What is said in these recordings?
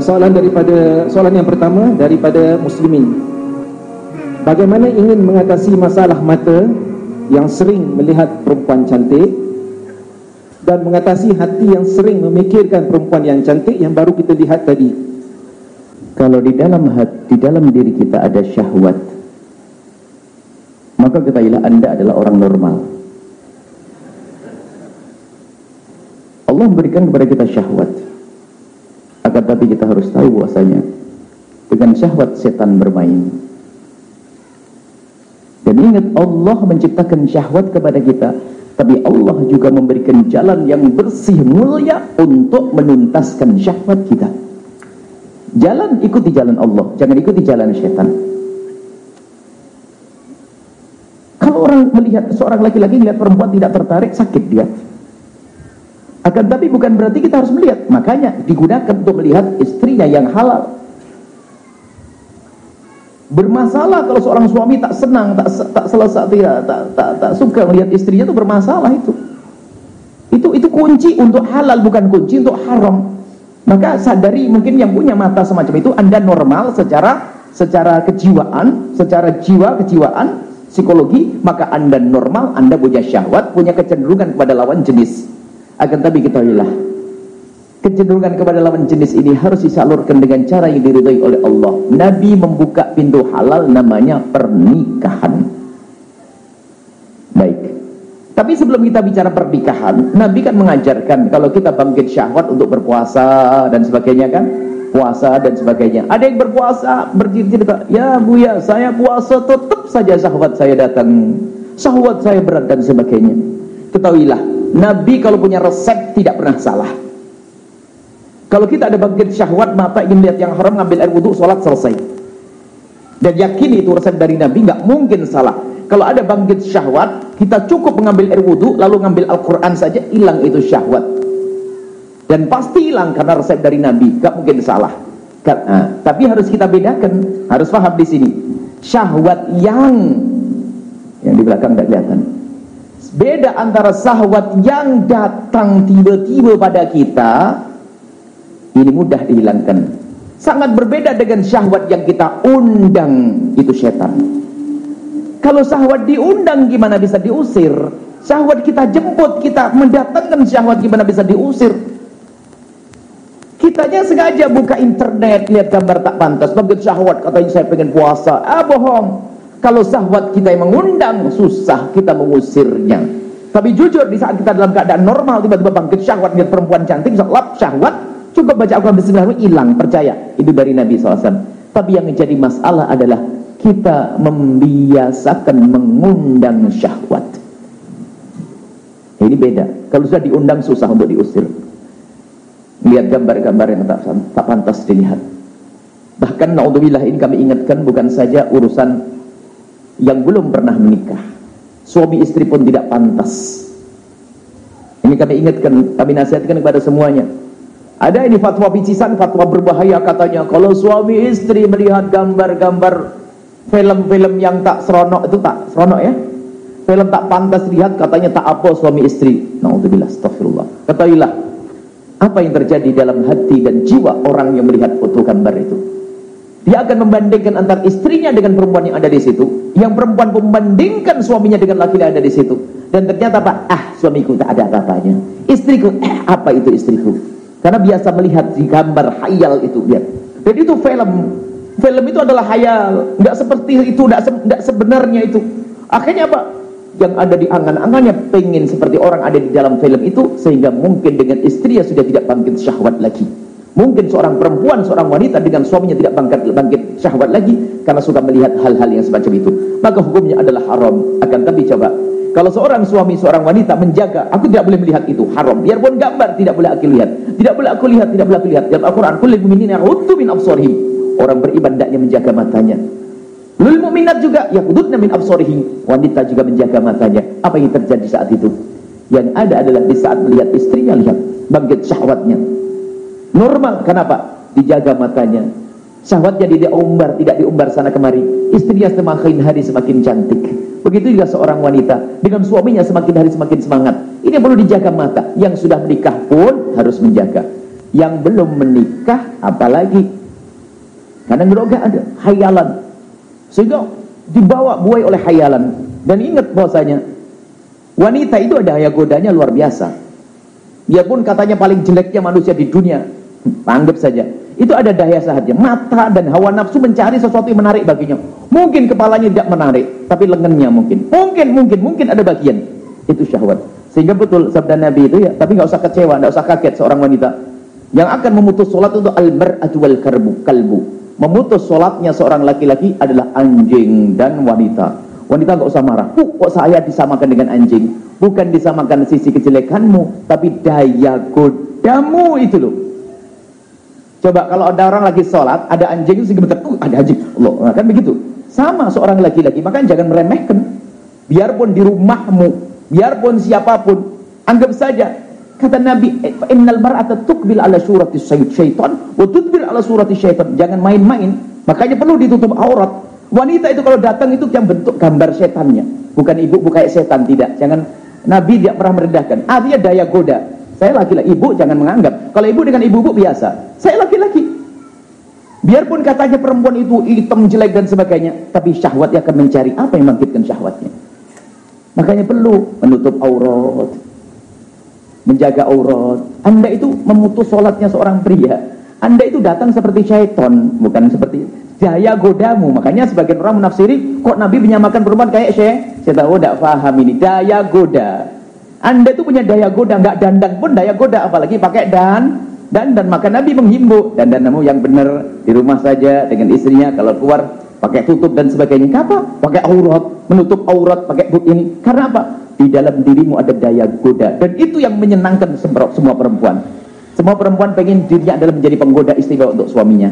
soalan daripada soalan yang pertama daripada muslimin. Bagaimana ingin mengatasi masalah mata yang sering melihat perempuan cantik dan mengatasi hati yang sering memikirkan perempuan yang cantik yang baru kita lihat tadi. Kalau di dalam hati, di dalam diri kita ada syahwat, maka ketahuilah Anda adalah orang normal. Allah memberikan kepada kita syahwat. Akan tapi kita harus tahu bahwasanya dengan syahwat setan bermain. Dan ingat Allah menciptakan syahwat kepada kita, tapi Allah juga memberikan jalan yang bersih mulia untuk menuntaskan syahwat kita. Jalan ikuti jalan Allah, jangan ikuti jalan setan. Kalau orang melihat seorang laki-laki melihat perempuan tidak tertarik, sakit dia. Akan tapi bukan berarti kita harus melihat. Makanya digunakan untuk melihat istrinya yang halal. Bermasalah kalau seorang suami tak senang, tak tak selesai, tidak, tak, tak, tak suka melihat istrinya itu bermasalah itu. Itu itu kunci untuk halal bukan kunci untuk haram. Maka sadari mungkin yang punya mata semacam itu Anda normal secara secara kejiwaan, secara jiwa kejiwaan, psikologi, maka Anda normal, Anda punya syahwat, punya kecenderungan kepada lawan jenis. Akan tapi ketahuilah Kecenderungan kepada lawan jenis ini harus disalurkan dengan cara yang diridhai oleh Allah. Nabi membuka pintu halal namanya pernikahan. Baik. Tapi sebelum kita bicara pernikahan, Nabi kan mengajarkan kalau kita bangkit syahwat untuk berpuasa dan sebagainya kan? Puasa dan sebagainya. Ada yang berpuasa, bercerita, ya Bu ya, saya puasa tetap saja syahwat saya datang. Syahwat saya berat dan sebagainya. Ketahuilah, Nabi kalau punya resep tidak pernah salah. Kalau kita ada bangkit syahwat mata ingin lihat yang haram ngambil air wudhu sholat selesai. Dan yakin itu resep dari Nabi nggak mungkin salah. Kalau ada bangkit syahwat kita cukup mengambil air wudhu lalu ngambil Al-Quran saja hilang itu syahwat. Dan pasti hilang karena resep dari Nabi nggak mungkin salah. Nah, tapi harus kita bedakan, harus paham di sini. Syahwat yang yang di belakang nggak kelihatan Beda antara sahwat yang datang tiba-tiba pada kita Ini mudah dihilangkan. Sangat berbeda dengan syahwat yang kita undang Itu setan. Kalau syahwat diundang gimana bisa diusir? Syahwat kita jemput Kita mendatangkan syahwat gimana bisa diusir? Kitanya sengaja buka internet Lihat gambar tak pantas. Bagi syahwat katanya saya pengen puasa. Ah bohong kalau syahwat kita yang mengundang, susah kita mengusirnya. Tapi jujur di saat kita dalam keadaan normal tiba-tiba bangkit syahwat lihat perempuan cantik, lap syahwat, cukup baca Al-Quran Bismillah hilang, percaya. Itu dari Nabi SAW. Tapi yang menjadi masalah adalah kita membiasakan mengundang syahwat. Ini beda. Kalau sudah diundang susah untuk diusir. Lihat gambar-gambar yang tak, tak pantas dilihat. Bahkan naudzubillah ini kami ingatkan bukan saja urusan yang belum pernah menikah. Suami istri pun tidak pantas. Ini kami ingatkan, kami nasihatkan kepada semuanya. Ada ini fatwa picisan, fatwa berbahaya katanya. Kalau suami istri melihat gambar-gambar film-film yang tak seronok itu tak seronok ya. Film tak pantas lihat katanya tak apa suami istri. Nauzubillah, astagfirullah. Ketahuilah apa yang terjadi dalam hati dan jiwa orang yang melihat foto gambar itu. Dia akan membandingkan antara istrinya dengan perempuan yang ada di situ. Yang perempuan membandingkan suaminya dengan laki yang ada di situ. Dan ternyata apa? Ah, suamiku tak ada apa-apanya. Istriku, eh, apa itu istriku? Karena biasa melihat di gambar hayal itu, lihat. Dan itu film. Film itu adalah hayal. Nggak seperti itu, nggak, se sebenarnya itu. Akhirnya apa? Yang ada di angan-angannya pengen seperti orang ada di dalam film itu. Sehingga mungkin dengan istri ya sudah tidak bangkit syahwat lagi. Mungkin seorang perempuan, seorang wanita dengan suaminya tidak bangkit, bangkit syahwat lagi karena suka melihat hal-hal yang semacam itu. Maka hukumnya adalah haram. Akan tapi coba, kalau seorang suami, seorang wanita menjaga, aku tidak boleh melihat itu, haram. Biarpun gambar tidak boleh aku lihat. Tidak boleh aku lihat, tidak boleh aku lihat. Dalam Al-Qur'an, kullu mu'minina yaghuddu min absarihim. Orang beriman hendaknya menjaga matanya. Lul mu'minat juga yaghudduna min absarihim. Wanita juga menjaga matanya. Apa yang terjadi saat itu? Yang ada adalah di saat melihat istrinya lihat bangkit syahwatnya Normal, kenapa? Dijaga matanya. Syahwatnya tidak diumbar, tidak diumbar sana kemari. Istrinya semakin hari semakin cantik. Begitu juga seorang wanita dengan suaminya semakin hari semakin semangat. Ini perlu dijaga mata. Yang sudah menikah pun harus menjaga. Yang belum menikah apalagi. Karena ngeroga ada hayalan. Sehingga dibawa buai oleh hayalan. Dan ingat bahwasanya wanita itu ada daya godanya luar biasa. Dia pun katanya paling jeleknya manusia di dunia. Anggap saja. Itu ada daya sahaja. Mata dan hawa nafsu mencari sesuatu yang menarik baginya. Mungkin kepalanya tidak menarik, tapi lengannya mungkin. Mungkin, mungkin, mungkin ada bagian. Itu syahwat. Sehingga betul sabda Nabi itu ya, tapi nggak usah kecewa, nggak usah kaget seorang wanita yang akan memutus sholat itu al-mar'atu wal karbu, kalbu. Memutus sholatnya seorang laki-laki adalah anjing dan wanita. Wanita nggak usah marah. Kok saya disamakan dengan anjing? Bukan disamakan sisi kejelekanmu, tapi daya godamu itu loh. Coba kalau ada orang lagi sholat, ada anjing itu segemeter, uh, ada anjing. Allah, nah, kan begitu. Sama seorang laki-laki, makanya jangan meremehkan. Biarpun di rumahmu, biarpun siapa pun, anggap saja Kata Nabi, "Innal mar'ata tuqbil ala surati syaitan wa tudbil ala surati syaitan." Jangan main-main. Makanya perlu ditutup aurat. Wanita itu kalau datang itu yang bentuk gambar setannya. Bukan ibu bukan setan tidak. Jangan Nabi tidak pernah merendahkan. Artinya daya goda. Saya laki-laki, ibu jangan menganggap. Kalau ibu dengan ibu-ibu biasa. Saya laki-laki. Biarpun katanya perempuan itu hitam, jelek dan sebagainya, tapi syahwatnya akan mencari apa yang membangkitkan syahwatnya. Makanya perlu menutup aurat, menjaga aurat. Anda itu memutus sholatnya seorang pria. Anda itu datang seperti syaitan, bukan seperti daya godamu. Makanya sebagian orang menafsiri, kok Nabi menyamakan perempuan kayak syekh? Saya tahu tidak paham ini. Daya goda. Anda itu punya daya goda, nggak dandan pun daya goda, apalagi pakai dan dan dan maka Nabi menghimbau dan dan namu yang benar di rumah saja dengan istrinya kalau keluar pakai tutup dan sebagainya. Apa? Pakai aurat, menutup aurat, pakai but ini. Karena apa? Di dalam dirimu ada daya goda. Dan itu yang menyenangkan semua perempuan. Semua perempuan pengen dirinya adalah menjadi penggoda istimewa untuk suaminya.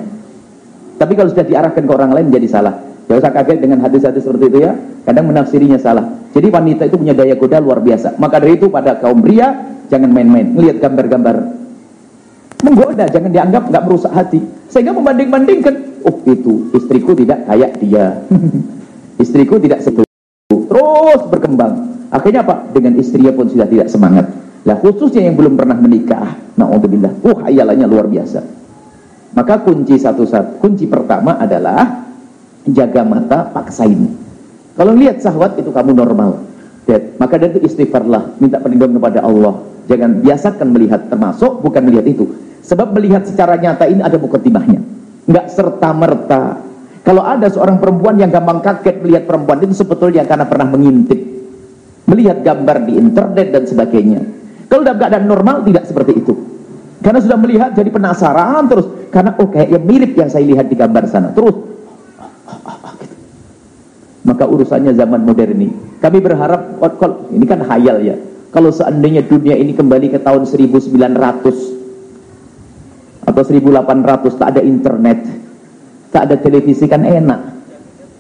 Tapi kalau sudah diarahkan ke orang lain jadi salah. Jangan usah kaget dengan hadis-hadis seperti itu ya. Kadang menafsirinya salah. Jadi wanita itu punya daya goda luar biasa. Maka dari itu pada kaum pria jangan main-main. Melihat gambar-gambar menggoda, jangan dianggap nggak merusak hati. Sehingga membanding-bandingkan, oh itu istriku tidak kayak dia. istriku tidak seperti Terus berkembang. Akhirnya apa? Dengan istrinya pun sudah tidak semangat. Lah khususnya yang belum pernah menikah, naudzubillah. Uh, hayalannya luar biasa. Maka kunci satu-satu, kunci pertama adalah jaga mata, paksain. Kalau lihat sahwat itu kamu normal. Maka dari itu istighfarlah, minta perlindungan kepada Allah. Jangan biasakan melihat termasuk bukan melihat itu. Sebab melihat secara nyata ini ada timahnya. Enggak serta merta. Kalau ada seorang perempuan yang gampang kaget melihat perempuan itu sebetulnya karena pernah mengintip melihat gambar di internet dan sebagainya. Kalau dalam keadaan normal tidak seperti itu. Karena sudah melihat jadi penasaran terus. Karena oh kayaknya mirip yang saya lihat di gambar sana. Terus. Maka urusannya zaman modern ini. Kami berharap, oh, ini kan hayal ya. Kalau seandainya dunia ini kembali ke tahun 1900 atau 1800 tak ada internet, tak ada televisi kan enak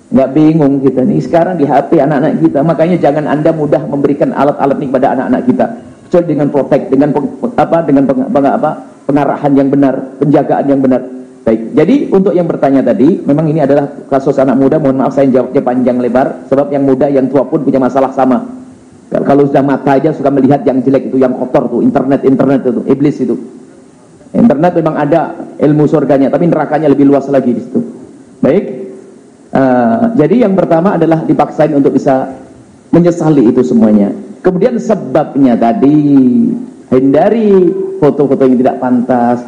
nggak bingung kita nih sekarang di HP anak-anak kita makanya jangan anda mudah memberikan alat-alat ini kepada anak-anak kita kecuali dengan protek dengan peng, apa dengan pengarahan yang benar penjagaan yang benar baik jadi untuk yang bertanya tadi memang ini adalah kasus anak muda mohon maaf saya jawabnya panjang lebar sebab yang muda yang tua pun punya masalah sama kalau sudah mata aja suka melihat yang jelek itu yang kotor tuh internet internet itu iblis itu internet memang ada ilmu surganya tapi nerakanya lebih luas lagi di situ baik Uh, jadi yang pertama adalah dipaksain untuk bisa menyesali itu semuanya. Kemudian sebabnya tadi hindari foto-foto yang tidak pantas.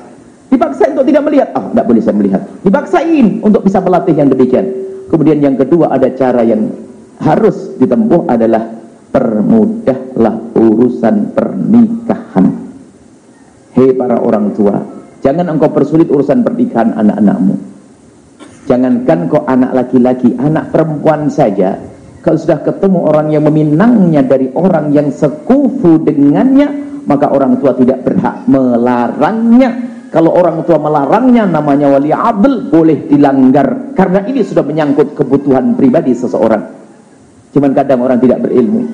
Dipaksain untuk tidak melihat, oh tidak boleh saya melihat. Dipaksain untuk bisa melatih yang demikian. Kemudian yang kedua ada cara yang harus ditempuh adalah permudahlah urusan pernikahan. Hei para orang tua, jangan engkau persulit urusan pernikahan anak-anakmu. Jangankan kok anak laki-laki, anak perempuan saja. Kalau sudah ketemu orang yang meminangnya dari orang yang sekufu dengannya, maka orang tua tidak berhak melarangnya. Kalau orang tua melarangnya namanya wali abdul boleh dilanggar karena ini sudah menyangkut kebutuhan pribadi seseorang. Cuman kadang orang tidak berilmu.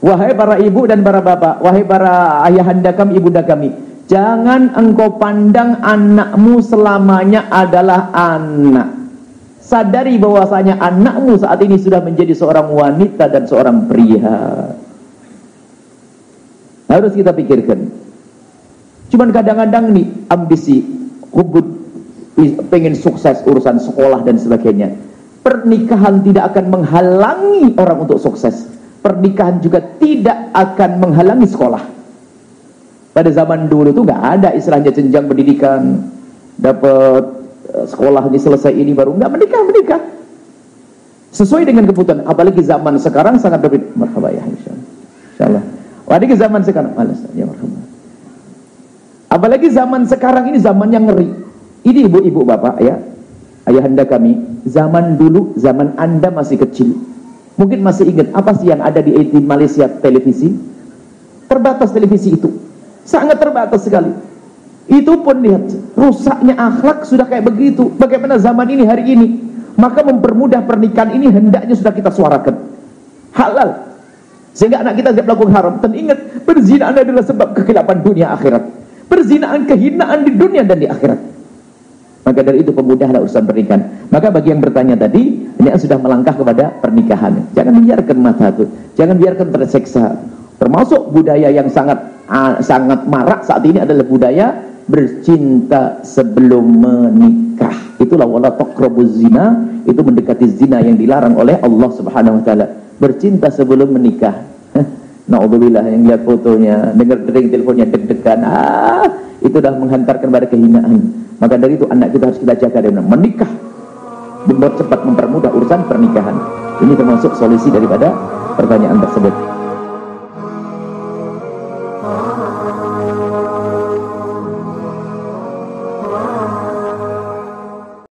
Wahai para ibu dan para bapak, wahai para ayahanda kami, ibunda kami, Jangan engkau pandang anakmu selamanya adalah anak. Sadari bahwasanya anakmu saat ini sudah menjadi seorang wanita dan seorang pria. Harus kita pikirkan. Cuman kadang-kadang nih ambisi, hubud, pengen sukses urusan sekolah dan sebagainya. Pernikahan tidak akan menghalangi orang untuk sukses. Pernikahan juga tidak akan menghalangi sekolah. Pada zaman dulu tuh nggak ada istilahnya jenjang pendidikan, dapat eh, sekolah ini selesai ini baru nggak menikah menikah. Sesuai dengan kebutuhan. Apalagi zaman sekarang sangat berbeda. Merhaba ya insyaallah. Insyaallah. Apalagi zaman sekarang. Alas, ya. Apalagi zaman sekarang ini zaman yang ngeri. Ini ibu-ibu bapak ya, ayahanda kami, zaman dulu, zaman anda masih kecil. Mungkin masih ingat apa sih yang ada di, di Malaysia televisi? Terbatas televisi itu. Sangat terbatas sekali. Itu pun lihat, rusaknya akhlak sudah kayak begitu. Bagaimana zaman ini hari ini? Maka mempermudah pernikahan ini hendaknya sudah kita suarakan. Halal. Sehingga anak kita tidak melakukan haram. Dan ingat, berzina adalah sebab kekilapan dunia akhirat. Perzinaan, kehinaan di dunia dan di akhirat. Maka dari itu pemudahlah urusan pernikahan. Maka bagi yang bertanya tadi, ini sudah melangkah kepada pernikahan. Jangan biarkan mata itu, jangan biarkan terseksa. Termasuk budaya yang sangat uh, sangat marak saat ini adalah budaya bercinta sebelum menikah. Itulah wala taqrabuz zina, itu mendekati zina yang dilarang oleh Allah Subhanahu wa taala. Bercinta sebelum menikah. Na'udzubillah yang lihat fotonya, dengar dering teleponnya deg-degan. Ah, itu dah menghantarkan pada kehinaan. Maka dari itu anak kita harus kita jaga dengan menikah. Membuat cepat mempermudah urusan pernikahan. Ini termasuk solusi daripada pertanyaan tersebut.